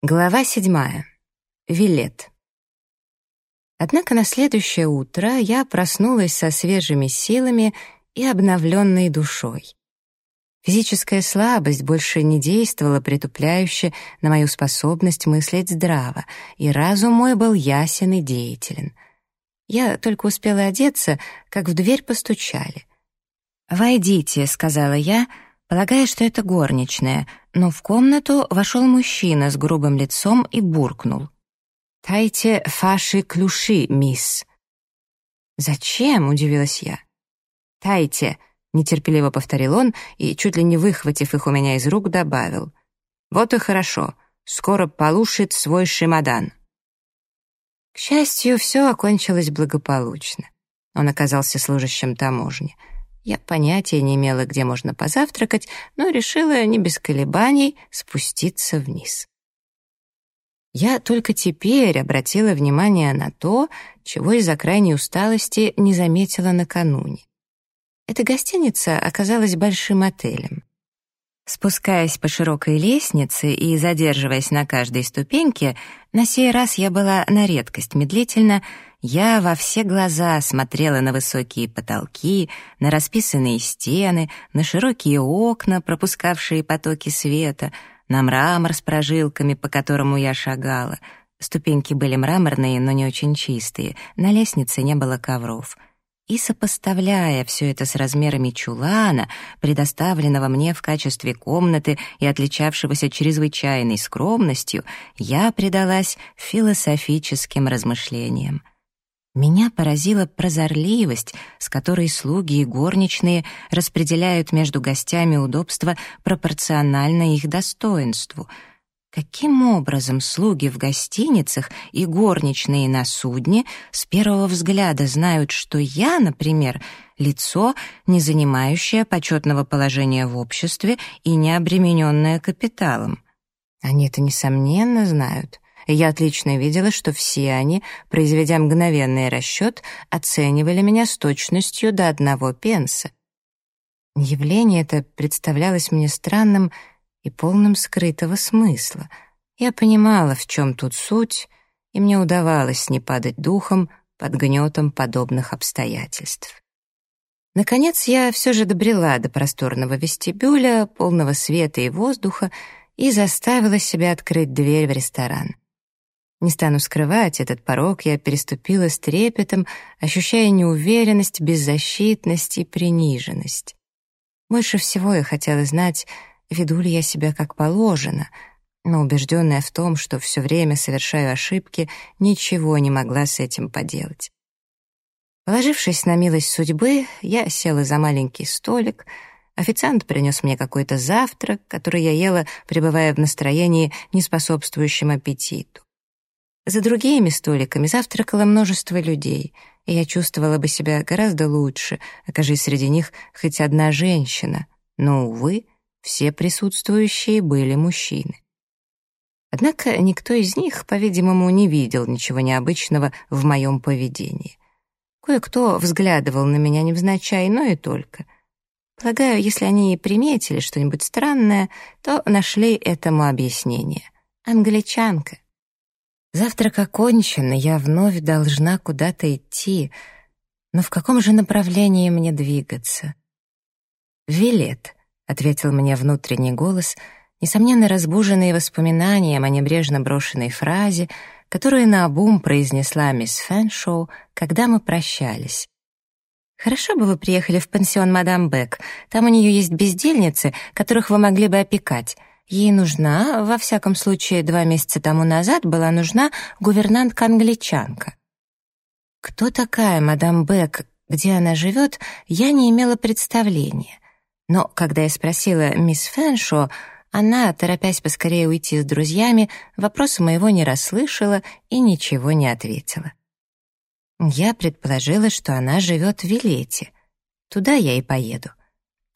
Глава седьмая. Вилет. Однако на следующее утро я проснулась со свежими силами и обновленной душой. Физическая слабость больше не действовала притупляюще на мою способность мыслить здраво, и разум мой был ясен и деятелен. Я только успела одеться, как в дверь постучали. «Войдите», — сказала я, — полагая, что это горничная, но в комнату вошел мужчина с грубым лицом и буркнул. «Тайте фаши клюши, мисс». «Зачем?» — удивилась я. «Тайте», — нетерпеливо повторил он и, чуть ли не выхватив их у меня из рук, добавил. «Вот и хорошо, скоро полушит свой шимадан». К счастью, все окончилось благополучно. Он оказался служащим таможни — я понятия не имела, где можно позавтракать, но решила не без колебаний спуститься вниз. Я только теперь обратила внимание на то, чего из-за крайней усталости не заметила накануне. Эта гостиница оказалась большим отелем. Спускаясь по широкой лестнице и задерживаясь на каждой ступеньке, на сей раз я была на редкость медлительна — я во все глаза смотрела на высокие потолки, на расписанные стены, на широкие окна, пропускавшие потоки света, на мрамор с прожилками, по которому я шагала. Ступеньки были мраморные, но не очень чистые, на лестнице не было ковров — и сопоставляя все это с размерами чулана, предоставленного мне в качестве комнаты и отличавшегося чрезвычайной скромностью, я предалась философическим размышлениям. Меня поразила прозорливость, с которой слуги и горничные распределяют между гостями удобства пропорционально их достоинству. Каким образом слуги в гостиницах и горничные на судне с первого взгляда знают, что я, например, лицо, не занимающее почетного положения в обществе и не обремененное капиталом? Они это, несомненно, знают — я отлично видела, что все они, произведя мгновенный расчет, оценивали меня с точностью до одного пенса. Явление это представлялось мне странным и полным скрытого смысла. Я понимала, в чем тут суть, и мне удавалось не падать духом под гнетом подобных обстоятельств. Наконец я все же добрела до просторного вестибюля, полного света и воздуха, и заставила себя открыть дверь в ресторан. Не стану скрывать, этот порог я переступила с трепетом, ощущая неуверенность, беззащитность и приниженность. Больше всего я хотела знать, веду ли я себя как положено, но убежденная в том, что все время совершаю ошибки, ничего не могла с этим поделать. Положившись на милость судьбы, я села за маленький столик, Официант принес мне какой-то завтрак, который я ела, пребывая в настроении, не способствующем аппетиту. За другими столиками завтракало множество людей, и я чувствовала бы себя гораздо лучше, окажись среди них хоть одна женщина. Но, увы, все присутствующие были мужчины. Однако никто из них, по-видимому, не видел ничего необычного в моем поведении. Кое-кто взглядывал на меня невзначай, но и только. Полагаю, если они приметили что-нибудь странное, то нашли этому объяснение. Англичанка. Завтрак окончен, и я вновь должна куда-то идти. Но в каком же направлении мне двигаться? «Вилет», — ответил мне внутренний голос, несомненно разбуженный воспоминанием о небрежно брошенной фразе, которую наобум произнесла мисс Фэншоу, когда мы прощались. «Хорошо бы вы приехали в пансион мадам Бек. Там у нее есть бездельницы, которых вы могли бы опекать. Ей нужна, во всяком случае, два месяца тому назад была нужна гувернантка-англичанка. Кто такая мадам Бек, где она живет, я не имела представления. Но когда я спросила мисс Фэншо, она, торопясь поскорее уйти с друзьями, вопроса моего не расслышала и ничего не ответила. Я предположила, что она живет в Вилете. Туда я и поеду.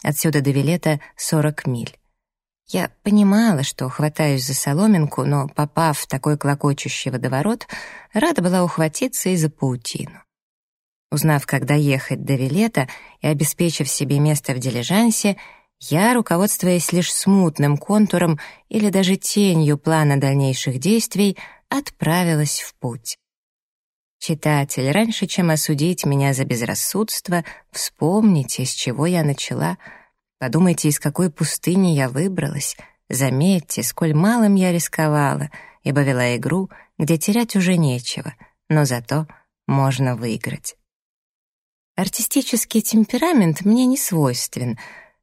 Отсюда до Вилета 40 миль. Я понимала, что хватаюсь за соломинку, но, попав в такой клокочущий водоворот, рада была ухватиться и за паутину. Узнав, когда ехать до Вилета и обеспечив себе место в дилижансе, я, руководствуясь лишь смутным контуром или даже тенью плана дальнейших действий, отправилась в путь. Читатель, раньше чем осудить меня за безрассудство, вспомните, с чего я начала. Подумайте, из какой пустыни я выбралась. Заметьте, сколь малым я рисковала, ибо вела игру, где терять уже нечего, но зато можно выиграть. Артистический темперамент мне не свойствен,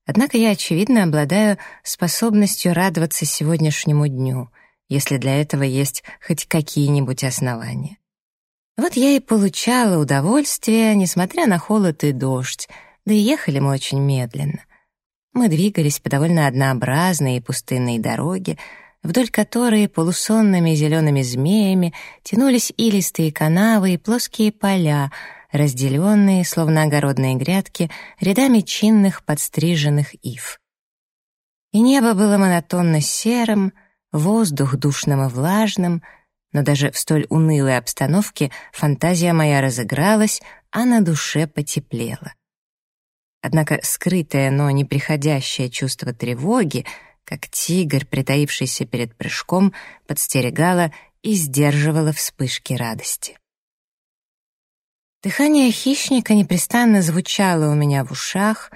однако я, очевидно, обладаю способностью радоваться сегодняшнему дню, если для этого есть хоть какие-нибудь основания. Вот я и получала удовольствие, несмотря на холод и дождь, да и ехали мы очень медленно. Мы двигались по довольно однообразной и пустынной дороге, вдоль которой полусонными зелеными змеями тянулись илистые канавы и плоские поля, разделенные, словно огородные грядки, рядами чинных подстриженных ив. И небо было монотонно серым, воздух душным и влажным — но даже в столь унылой обстановке фантазия моя разыгралась, а на душе потеплело. Однако скрытое, но неприходящее чувство тревоги, как тигр, притаившийся перед прыжком, подстерегало и сдерживало вспышки радости. Дыхание хищника непрестанно звучало у меня в ушах,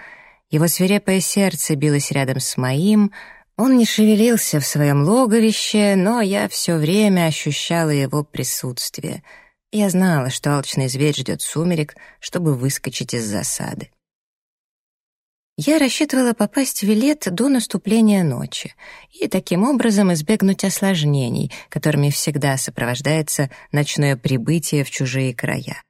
его свирепое сердце билось рядом с моим — он не шевелился в своем логовище, но я все время ощущала его присутствие. Я знала, что алчный зверь ждет сумерек, чтобы выскочить из засады. Я рассчитывала попасть в Вилет до наступления ночи и таким образом избегнуть осложнений, которыми всегда сопровождается ночное прибытие в чужие края.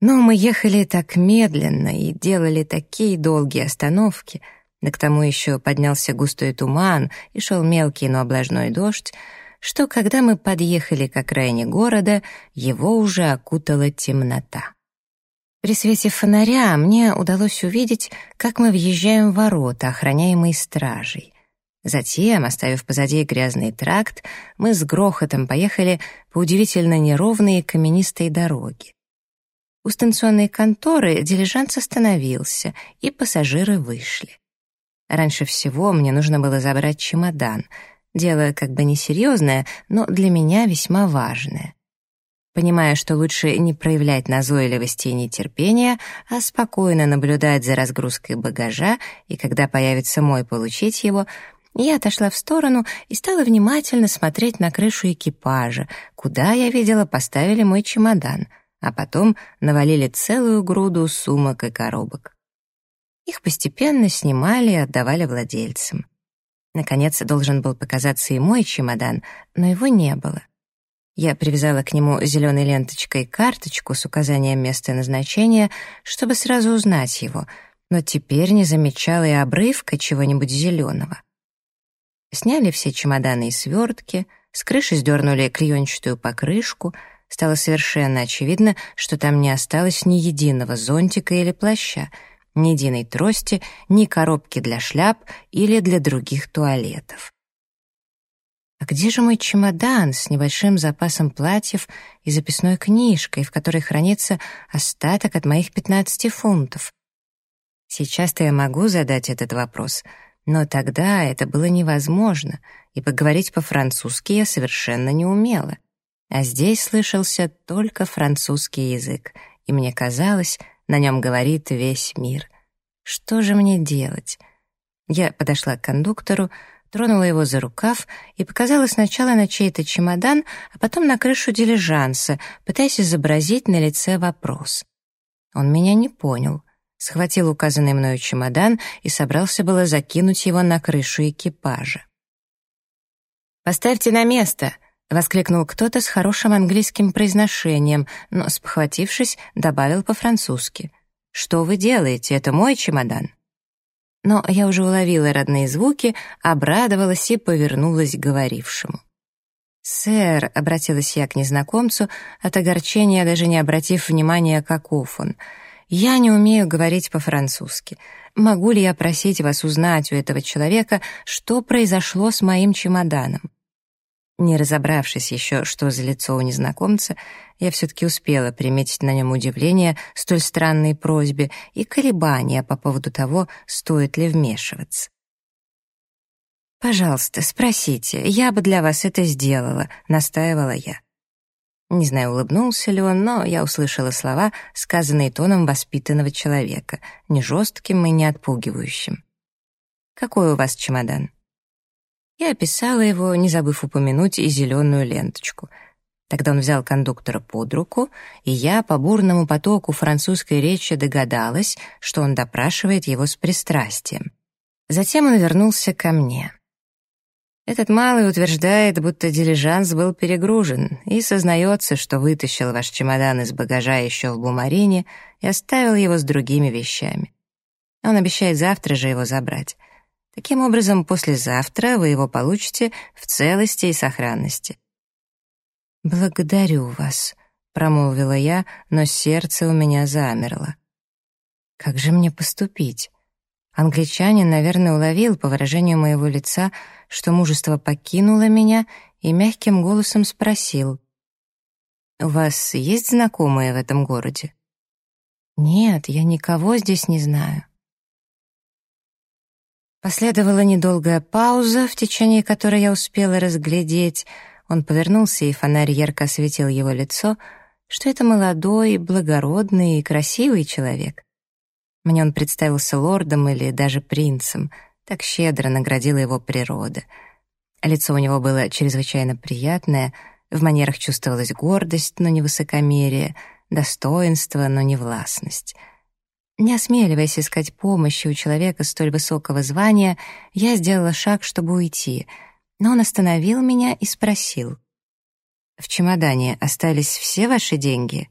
Но мы ехали так медленно и делали такие долгие остановки — да к тому еще поднялся густой туман и шел мелкий, но облажной дождь, что, когда мы подъехали к окраине города, его уже окутала темнота. При свете фонаря мне удалось увидеть, как мы въезжаем в ворота, охраняемые стражей. Затем, оставив позади грязный тракт, мы с грохотом поехали по удивительно неровной каменистой дороге. У станционной конторы дилижанс остановился, и пассажиры вышли. Раньше всего мне нужно было забрать чемодан. Дело как бы несерьезное, но для меня весьма важное. Понимая, что лучше не проявлять назойливости и нетерпения, а спокойно наблюдать за разгрузкой багажа, и когда появится мой получить его, я отошла в сторону и стала внимательно смотреть на крышу экипажа, куда, я видела, поставили мой чемодан, а потом навалили целую груду сумок и коробок. Их постепенно снимали и отдавали владельцам. Наконец должен был показаться и мой чемодан, но его не было. Я привязала к нему зеленой ленточкой карточку с указанием места назначения, чтобы сразу узнать его, но теперь не замечала и обрывка чего-нибудь зеленого. Сняли все чемоданы и свертки, с крыши сдернули клеенчатую покрышку, стало совершенно очевидно, что там не осталось ни единого зонтика или плаща — ни единой трости, ни коробки для шляп или для других туалетов. А где же мой чемодан с небольшим запасом платьев и записной книжкой, в которой хранится остаток от моих 15 фунтов? Сейчас-то я могу задать этот вопрос, но тогда это было невозможно, и поговорить по-французски я совершенно не умела. А здесь слышался только французский язык, и мне казалось, на нем говорит весь мир. Что же мне делать? Я подошла к кондуктору, тронула его за рукав и показала сначала на чей-то чемодан, а потом на крышу дилижанса, пытаясь изобразить на лице вопрос. Он меня не понял, схватил указанный мною чемодан и собрался было закинуть его на крышу экипажа. «Поставьте на место!» — воскликнул кто-то с хорошим английским произношением, но, спохватившись, добавил по-французски. «Что вы делаете? Это мой чемодан». Но я уже уловила родные звуки, обрадовалась и повернулась к говорившему. «Сэр», — обратилась я к незнакомцу, от огорчения даже не обратив внимания, каков он, — «я не умею говорить по-французски. Могу ли я просить вас узнать у этого человека, что произошло с моим чемоданом?» Не разобравшись еще, что за лицо у незнакомца, я все-таки успела приметить на нем удивление столь странной просьбе и колебания по поводу того, стоит ли вмешиваться. «Пожалуйста, спросите, я бы для вас это сделала», — настаивала я. Не знаю, улыбнулся ли он, но я услышала слова, сказанные тоном воспитанного человека, не жестким и не отпугивающим. «Какой у вас чемодан?» Я описала его, не забыв упомянуть и зеленую ленточку. Тогда он взял кондуктора под руку, и я по бурному потоку французской речи догадалась, что он допрашивает его с пристрастием. Затем он вернулся ко мне. Этот малый утверждает, будто дилижанс был перегружен, и сознается, что вытащил ваш чемодан из багажа еще в Бумарине и оставил его с другими вещами. Он обещает завтра же его забрать. Таким образом, послезавтра вы его получите в целости и сохранности. «Благодарю вас», — промолвила я, но сердце у меня замерло. «Как же мне поступить?» Англичанин, наверное, уловил по выражению моего лица, что мужество покинуло меня, и мягким голосом спросил. «У вас есть знакомые в этом городе?» «Нет, я никого здесь не знаю». Последовала недолгая пауза, в течение которой я успела разглядеть. Он повернулся, и фонарь ярко осветил его лицо, что это молодой, благородный и красивый человек. Мне он представился лордом или даже принцем, так щедро наградила его природа. Лицо у него было чрезвычайно приятное, в манерах чувствовалась гордость, но не высокомерие, достоинство, но не властность — не осмеливаясь искать помощи у человека столь высокого звания, я сделала шаг, чтобы уйти, но он остановил меня и спросил. «В чемодане остались все ваши деньги?»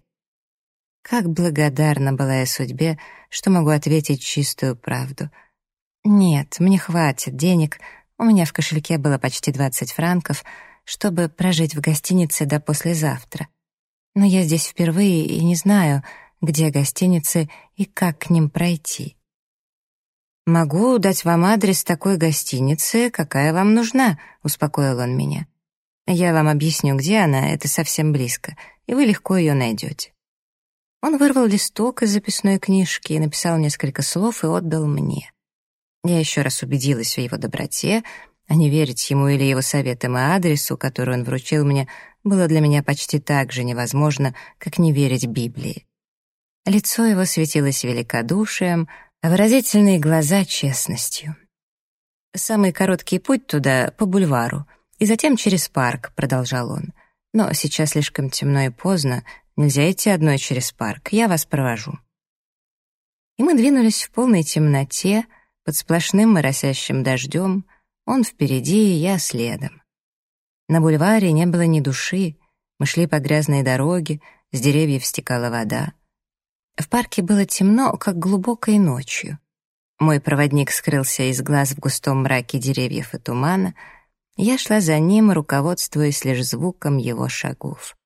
Как благодарна была я судьбе, что могу ответить чистую правду. «Нет, мне хватит денег, у меня в кошельке было почти 20 франков, чтобы прожить в гостинице до послезавтра. Но я здесь впервые и не знаю, где гостиницы и как к ним пройти. «Могу дать вам адрес такой гостиницы, какая вам нужна», — успокоил он меня. «Я вам объясню, где она, это совсем близко, и вы легко ее найдете». Он вырвал листок из записной книжки и написал несколько слов и отдал мне. Я еще раз убедилась в его доброте, а не верить ему или его советам и адресу, который он вручил мне, было для меня почти так же невозможно, как не верить Библии. Лицо его светилось великодушием, а выразительные глаза — честностью. «Самый короткий путь туда — по бульвару, и затем через парк», — продолжал он. «Но сейчас слишком темно и поздно, нельзя идти одной через парк, я вас провожу». И мы двинулись в полной темноте, под сплошным моросящим дождем, он впереди, и я следом. На бульваре не было ни души, мы шли по грязной дороге, с деревьев стекала вода. В парке было темно, как глубокой ночью. Мой проводник скрылся из глаз в густом мраке деревьев и тумана. Я шла за ним, руководствуясь лишь звуком его шагов.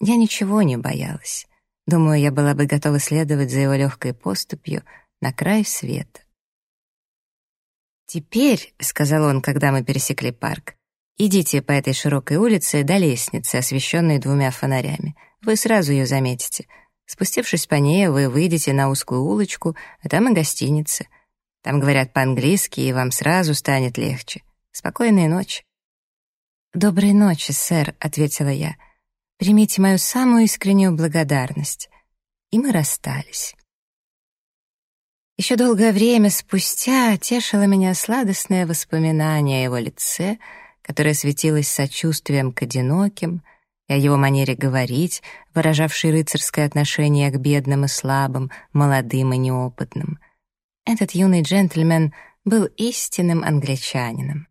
Я ничего не боялась. Думаю, я была бы готова следовать за его легкой поступью на край света. «Теперь», — сказал он, когда мы пересекли парк, «идите по этой широкой улице до лестницы, освещенной двумя фонарями. Вы сразу ее заметите. Спустившись по ней, вы выйдете на узкую улочку, а там и гостиница. Там говорят по-английски, и вам сразу станет легче. Спокойной ночи». «Доброй ночи, сэр», — ответила я. «Примите мою самую искреннюю благодарность». И мы расстались. Еще долгое время спустя тешило меня сладостное воспоминание о его лице, которое светилось сочувствием к одиноким, и о его манере говорить, выражавшей рыцарское отношение к бедным и слабым, молодым и неопытным. Этот юный джентльмен был истинным англичанином.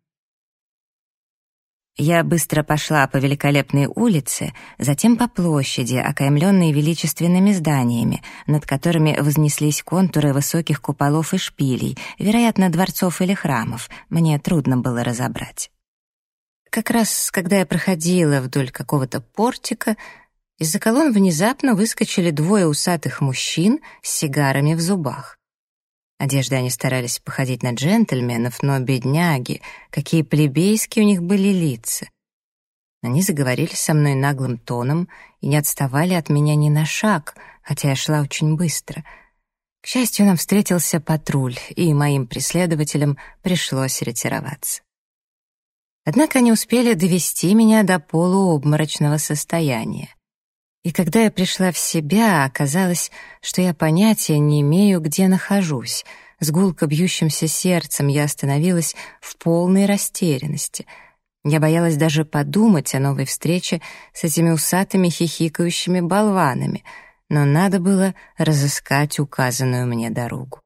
Я быстро пошла по великолепной улице, затем по площади, окаймленной величественными зданиями, над которыми вознеслись контуры высоких куполов и шпилей, вероятно, дворцов или храмов, мне трудно было разобрать. Как раз, когда я проходила вдоль какого-то портика, из-за колонн внезапно выскочили двое усатых мужчин с сигарами в зубах. Одежды они старались походить на джентльменов, но бедняги, какие плебейские у них были лица. Они заговорили со мной наглым тоном и не отставали от меня ни на шаг, хотя я шла очень быстро. К счастью, нам встретился патруль, и моим преследователям пришлось ретироваться. Однако они успели довести меня до полуобморочного состояния. И когда я пришла в себя, оказалось, что я понятия не имею, где нахожусь. С гулко бьющимся сердцем я остановилась в полной растерянности. Я боялась даже подумать о новой встрече с этими усатыми хихикающими болванами, но надо было разыскать указанную мне дорогу.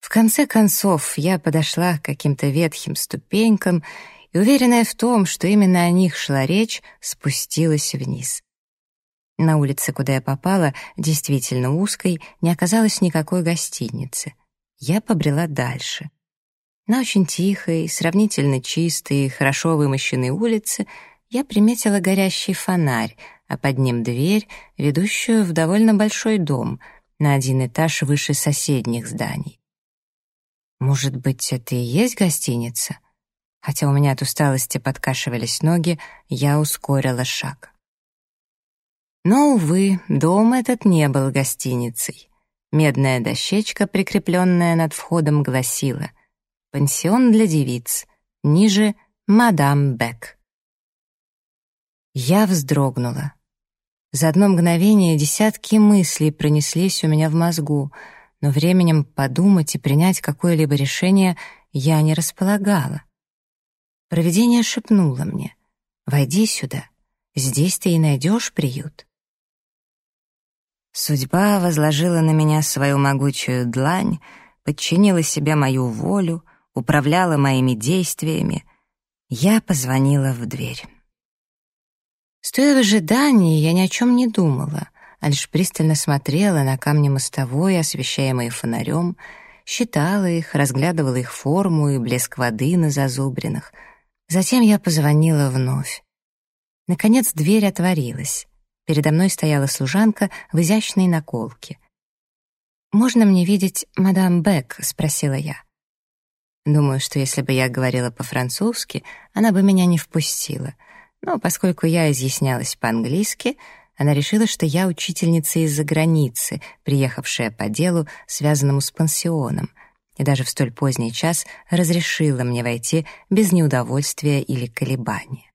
В конце концов, я подошла к каким-то ветхим ступенькам и, уверенная в том, что именно о них шла речь, спустилась вниз. На улице, куда я попала, действительно узкой, не оказалось никакой гостиницы. Я побрела дальше. На очень тихой, сравнительно чистой, хорошо вымощенной улице я приметила горящий фонарь, а под ним дверь, ведущую в довольно большой дом, на один этаж выше соседних зданий. Может быть, это и есть гостиница? Хотя у меня от усталости подкашивались ноги, я ускорила шаг. Но, увы, дом этот не был гостиницей. Медная дощечка, прикрепленная над входом, гласила «Пансион для девиц», ниже «Мадам Бек». Я вздрогнула. За одно мгновение десятки мыслей пронеслись у меня в мозгу, но временем подумать и принять какое-либо решение я не располагала. Провидение шепнуло мне «Войди сюда, здесь ты и найдешь приют». Судьба возложила на меня свою могучую длань, подчинила себе мою волю, управляла моими действиями. Я позвонила в дверь. Стоя в ожидании, я ни о чем не думала, а лишь пристально смотрела на камни мостовой, освещаемые фонарем, считала их, разглядывала их форму и блеск воды на зазубринах. Затем я позвонила вновь. Наконец дверь отворилась. Передо мной стояла служанка в изящной наколке. «Можно мне видеть мадам Бек?» — спросила я. Думаю, что если бы я говорила по-французски, она бы меня не впустила. Но поскольку я изъяснялась по-английски, она решила, что я учительница из-за границы, приехавшая по делу, связанному с пансионом, и даже в столь поздний час разрешила мне войти без неудовольствия или колебания.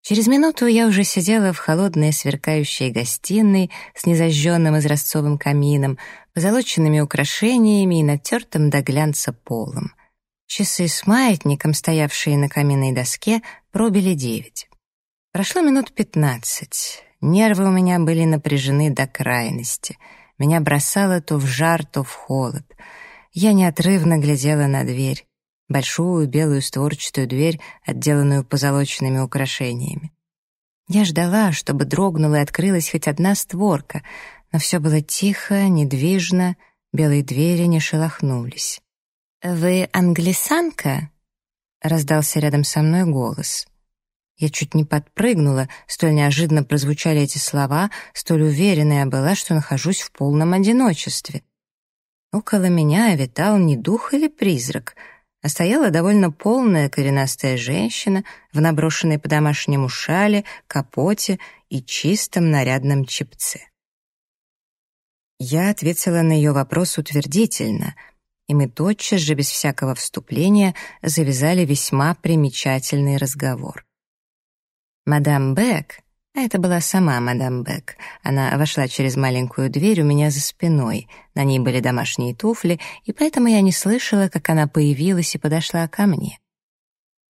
Через минуту я уже сидела в холодной сверкающей гостиной с незажженным изразцовым камином, позолоченными украшениями и натертым до глянца полом. Часы с маятником, стоявшие на каминной доске, пробили девять. Прошло минут пятнадцать. Нервы у меня были напряжены до крайности. Меня бросало то в жар, то в холод. Я неотрывно глядела на дверь большую белую створчатую дверь, отделанную позолоченными украшениями. Я ждала, чтобы дрогнула и открылась хоть одна створка, но все было тихо, недвижно, белые двери не шелохнулись. «Вы англисанка?» — раздался рядом со мной голос. Я чуть не подпрыгнула, столь неожиданно прозвучали эти слова, столь уверенная была, что нахожусь в полном одиночестве. Около меня витал не дух или призрак — а стояла довольно полная коренастая женщина в наброшенной по-домашнему шале, капоте и чистом нарядном чепце. Я ответила на ее вопрос утвердительно, и мы тотчас же, без всякого вступления, завязали весьма примечательный разговор. Мадам Бек а это была сама мадам Бек. Она вошла через маленькую дверь у меня за спиной. На ней были домашние туфли, и поэтому я не слышала, как она появилась и подошла ко мне.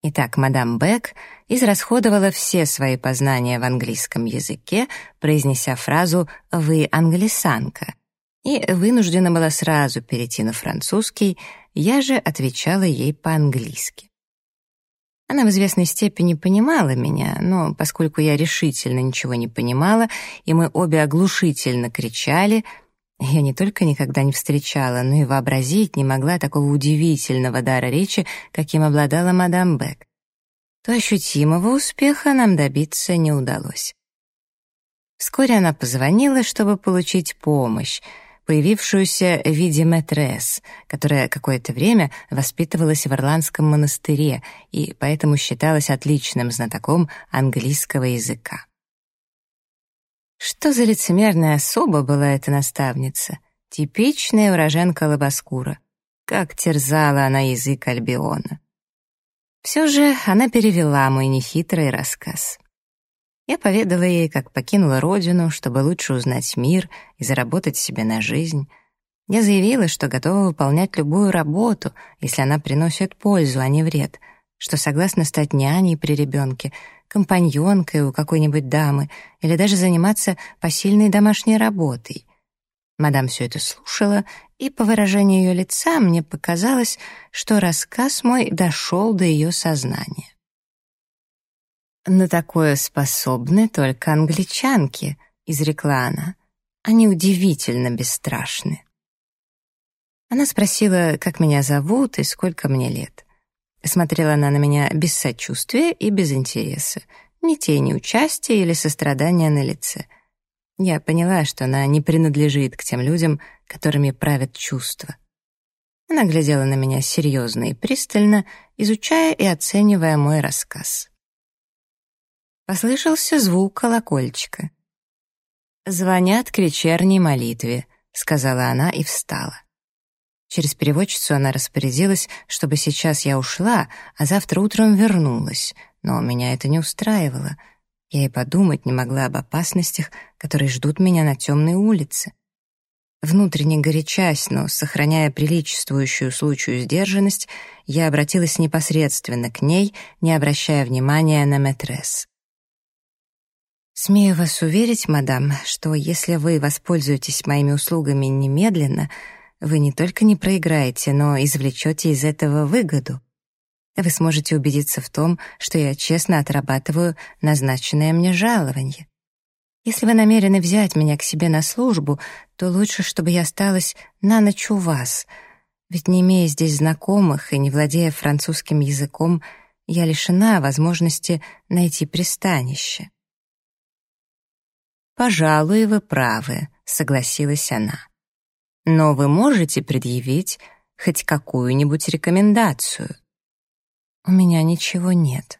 Итак, мадам Бек израсходовала все свои познания в английском языке, произнеся фразу «Вы англисанка», и вынуждена была сразу перейти на французский, я же отвечала ей по-английски. Она в известной степени понимала меня, но поскольку я решительно ничего не понимала, и мы обе оглушительно кричали, я не только никогда не встречала, но и вообразить не могла такого удивительного дара речи, каким обладала мадам Бек. То ощутимого успеха нам добиться не удалось. Вскоре она позвонила, чтобы получить помощь. Появившуюся в виде мэтресс, которая какое-то время воспитывалась в Ирландском монастыре и поэтому считалась отличным знатоком английского языка. Что за лицемерная особа была эта наставница? Типичная уроженка Лобоскура. Как терзала она язык Альбиона. Все же она перевела мой нехитрый рассказ. Я поведала ей, как покинула родину, чтобы лучше узнать мир и заработать себе на жизнь. Я заявила, что готова выполнять любую работу, если она приносит пользу, а не вред, что согласна стать няней при ребенке, компаньонкой у какой-нибудь дамы или даже заниматься посильной домашней работой. Мадам все это слушала, и по выражению ее лица мне показалось, что рассказ мой дошел до ее сознания. «На такое способны только англичанки», — изрекла она. «Они удивительно бесстрашны». Она спросила, как меня зовут и сколько мне лет. Смотрела она на меня без сочувствия и без интереса, ни тени участия или сострадания на лице. Я поняла, что она не принадлежит к тем людям, которыми правят чувства. Она глядела на меня серьезно и пристально, изучая и оценивая мой рассказ. Послышался звук колокольчика. «Звонят к вечерней молитве», — сказала она и встала. Через переводчицу она распорядилась, чтобы сейчас я ушла, а завтра утром вернулась, но меня это не устраивало. Я и подумать не могла об опасностях, которые ждут меня на темной улице. Внутренне горячась, но сохраняя приличествующую случаю сдержанность, я обратилась непосредственно к ней, не обращая внимания на мэтресс. «Смею вас уверить, мадам, что если вы воспользуетесь моими услугами немедленно, вы не только не проиграете, но извлечете из этого выгоду. Вы сможете убедиться в том, что я честно отрабатываю назначенное мне жалование. Если вы намерены взять меня к себе на службу, то лучше, чтобы я осталась на ночь у вас, ведь не имея здесь знакомых и не владея французским языком, я лишена возможности найти пристанище. «Пожалуй, вы правы», — согласилась она. «Но вы можете предъявить хоть какую-нибудь рекомендацию?» «У меня ничего нет».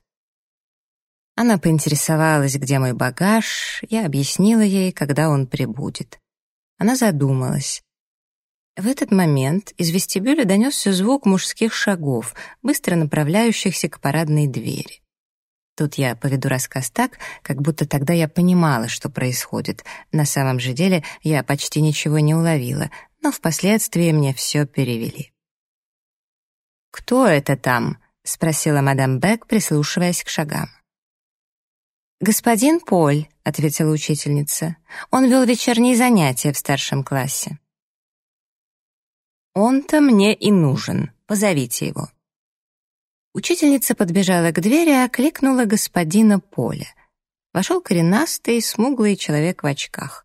Она поинтересовалась, где мой багаж, я объяснила ей, когда он прибудет. Она задумалась. В этот момент из вестибюля донесся звук мужских шагов, быстро направляющихся к парадной двери. Тут я поведу рассказ так, как будто тогда я понимала, что происходит. На самом же деле я почти ничего не уловила, но впоследствии мне все перевели. «Кто это там?» — спросила мадам Бек, прислушиваясь к шагам. «Господин Поль», — ответила учительница. «Он вел вечерние занятия в старшем классе». «Он-то мне и нужен. Позовите его». Учительница подбежала к двери и окликнула господина Поля. Вошел коренастый, смуглый человек в очках.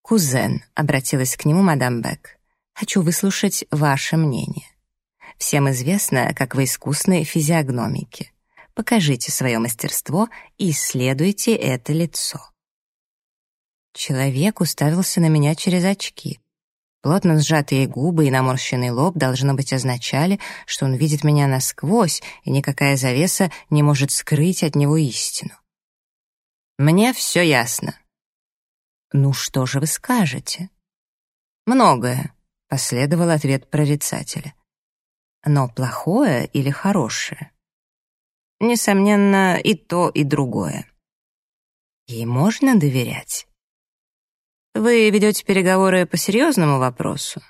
«Кузен», — обратилась к нему мадам Бек, — «хочу выслушать ваше мнение. Всем известно, как вы искусны физиогномики. Покажите свое мастерство и исследуйте это лицо». Человек уставился на меня через очки. Плотно сжатые губы и наморщенный лоб, должно быть, означали, что он видит меня насквозь, и никакая завеса не может скрыть от него истину. «Мне все ясно». «Ну что же вы скажете?» «Многое», — последовал ответ прорицателя. «Но плохое или хорошее?» «Несомненно, и то, и другое». «Ей можно доверять?» Вы ведете переговоры по серьезному вопросу?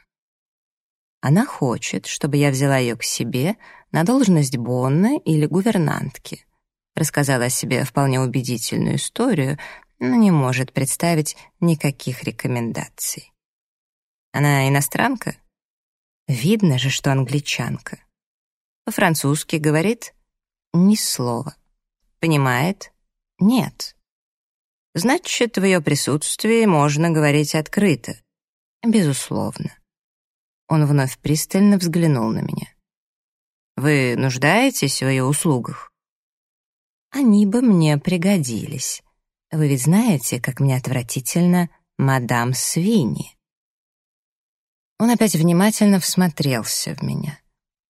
Она хочет, чтобы я взяла ее к себе на должность Бонны или гувернантки. Рассказала о себе вполне убедительную историю, но не может представить никаких рекомендаций. Она иностранка? Видно же, что англичанка. По-французски говорит ни слова. Понимает? Нет. Значит, в ее присутствии можно говорить открыто. Безусловно. Он вновь пристально взглянул на меня. Вы нуждаетесь в ее услугах? Они бы мне пригодились. Вы ведь знаете, как мне отвратительно мадам Свиньи. Он опять внимательно всмотрелся в меня.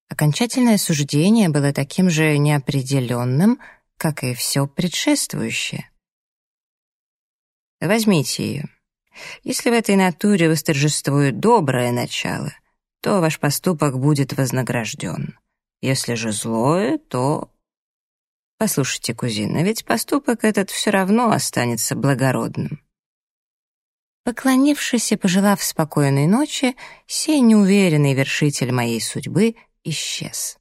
Окончательное суждение было таким же неопределенным, как и все предшествующее. Возьмите ее. Если в этой натуре восторжествует доброе начало, то ваш поступок будет вознагражден. Если же злое, то... Послушайте, кузина, ведь поступок этот все равно останется благородным. Поклонившись и пожелав спокойной ночи, сей неуверенный вершитель моей судьбы исчез.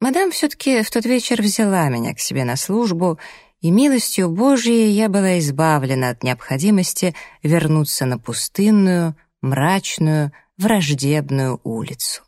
Мадам все-таки в тот вечер взяла меня к себе на службу, и милостью Божией я была избавлена от необходимости вернуться на пустынную, мрачную, враждебную улицу.